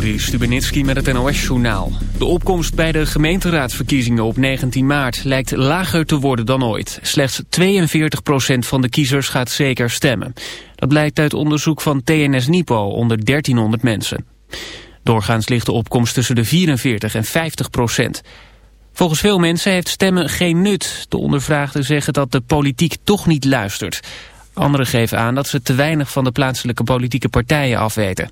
Stubenitski met het NOS-journaal. De opkomst bij de gemeenteraadsverkiezingen op 19 maart lijkt lager te worden dan ooit. Slechts 42% van de kiezers gaat zeker stemmen. Dat blijkt uit onderzoek van TNS Nipo onder 1300 mensen. Doorgaans ligt de opkomst tussen de 44 en 50 procent. Volgens veel mensen heeft stemmen geen nut. De ondervraagden zeggen dat de politiek toch niet luistert. Anderen geven aan dat ze te weinig van de plaatselijke politieke partijen afweten.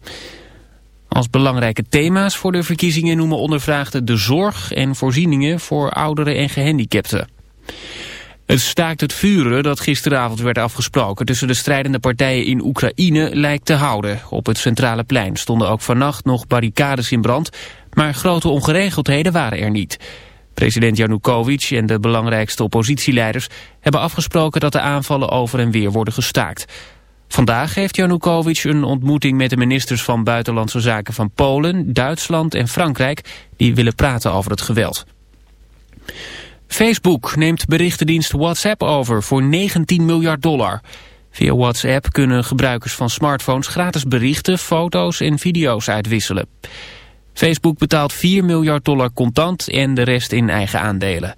Als belangrijke thema's voor de verkiezingen noemen ondervraagden de zorg en voorzieningen voor ouderen en gehandicapten. Het staakt het vuren dat gisteravond werd afgesproken tussen de strijdende partijen in Oekraïne lijkt te houden. Op het centrale plein stonden ook vannacht nog barricades in brand, maar grote ongeregeldheden waren er niet. President Janukovic en de belangrijkste oppositieleiders hebben afgesproken dat de aanvallen over en weer worden gestaakt. Vandaag heeft Janukovic een ontmoeting met de ministers van Buitenlandse Zaken van Polen, Duitsland en Frankrijk die willen praten over het geweld. Facebook neemt berichtendienst WhatsApp over voor 19 miljard dollar. Via WhatsApp kunnen gebruikers van smartphones gratis berichten, foto's en video's uitwisselen. Facebook betaalt 4 miljard dollar contant en de rest in eigen aandelen.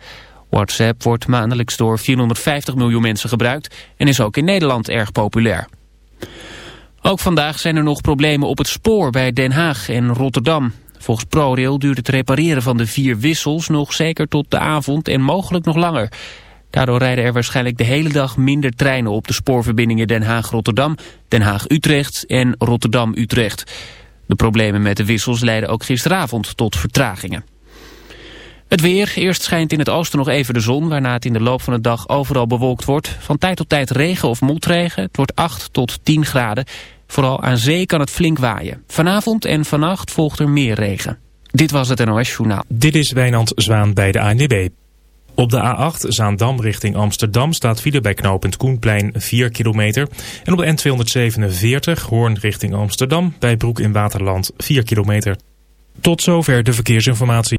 WhatsApp wordt maandelijks door 450 miljoen mensen gebruikt en is ook in Nederland erg populair. Ook vandaag zijn er nog problemen op het spoor bij Den Haag en Rotterdam. Volgens ProRail duurt het repareren van de vier wissels nog zeker tot de avond en mogelijk nog langer. Daardoor rijden er waarschijnlijk de hele dag minder treinen op de spoorverbindingen Den Haag-Rotterdam, Den Haag-Utrecht en Rotterdam-Utrecht. De problemen met de wissels leiden ook gisteravond tot vertragingen. Het weer. Eerst schijnt in het oosten nog even de zon... waarna het in de loop van de dag overal bewolkt wordt. Van tijd tot tijd regen of motregen. Het wordt 8 tot 10 graden. Vooral aan zee kan het flink waaien. Vanavond en vannacht volgt er meer regen. Dit was het NOS Journaal. Dit is Wijnand Zwaan bij de ANWB. Op de A8 Zaandam richting Amsterdam staat file bij knooppunt Koenplein 4 kilometer. En op de N247 Hoorn richting Amsterdam bij Broek in Waterland 4 kilometer. Tot zover de verkeersinformatie.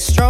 strong.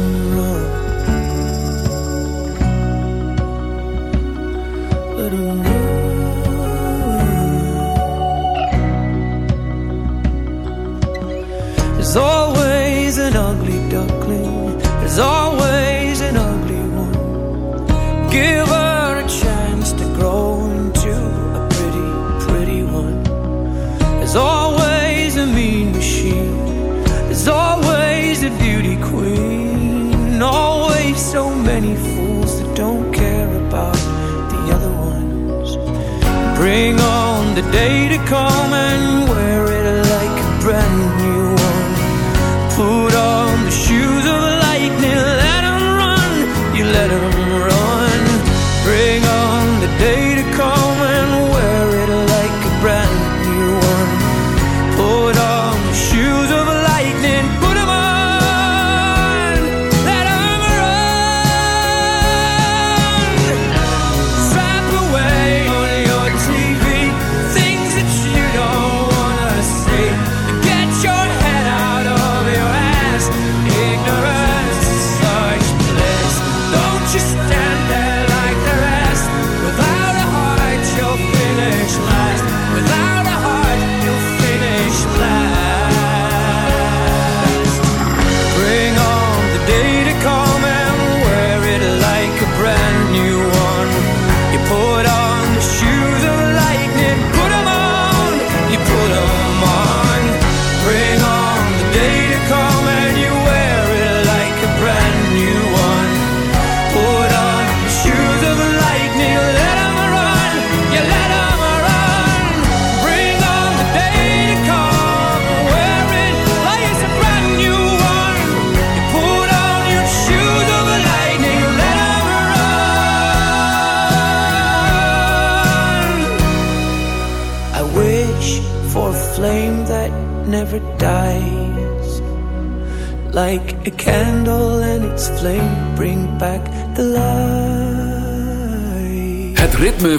day to come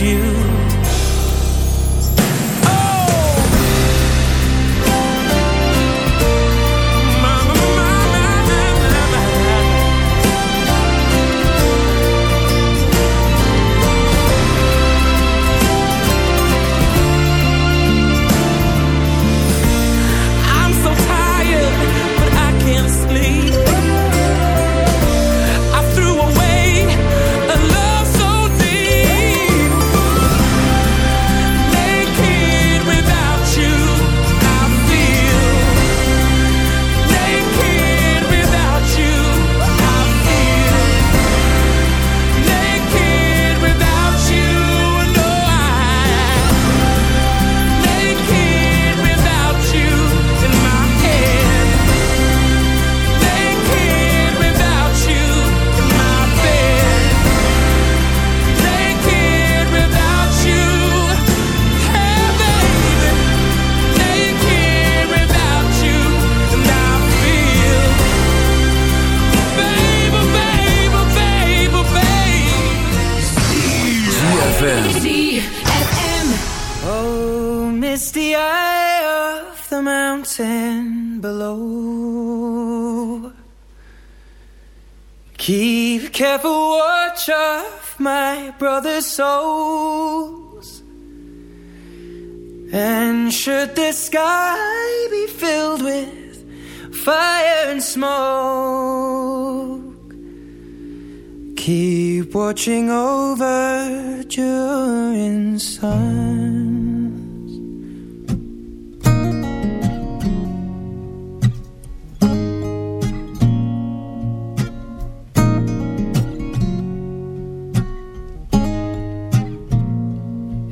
you. And smoke, keep watching over during suns.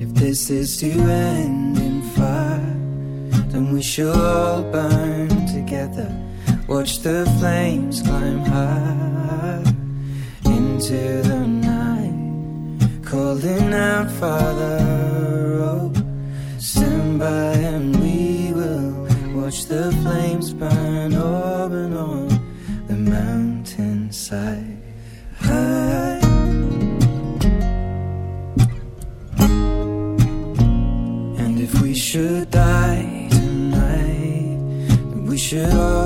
If this is to end in fire, then we shall all burn together. Watch the flames climb high into the night, calling out, Father, oh, stand by and we will watch the flames burn over and on the mountainside. High. And if we should die tonight, we should all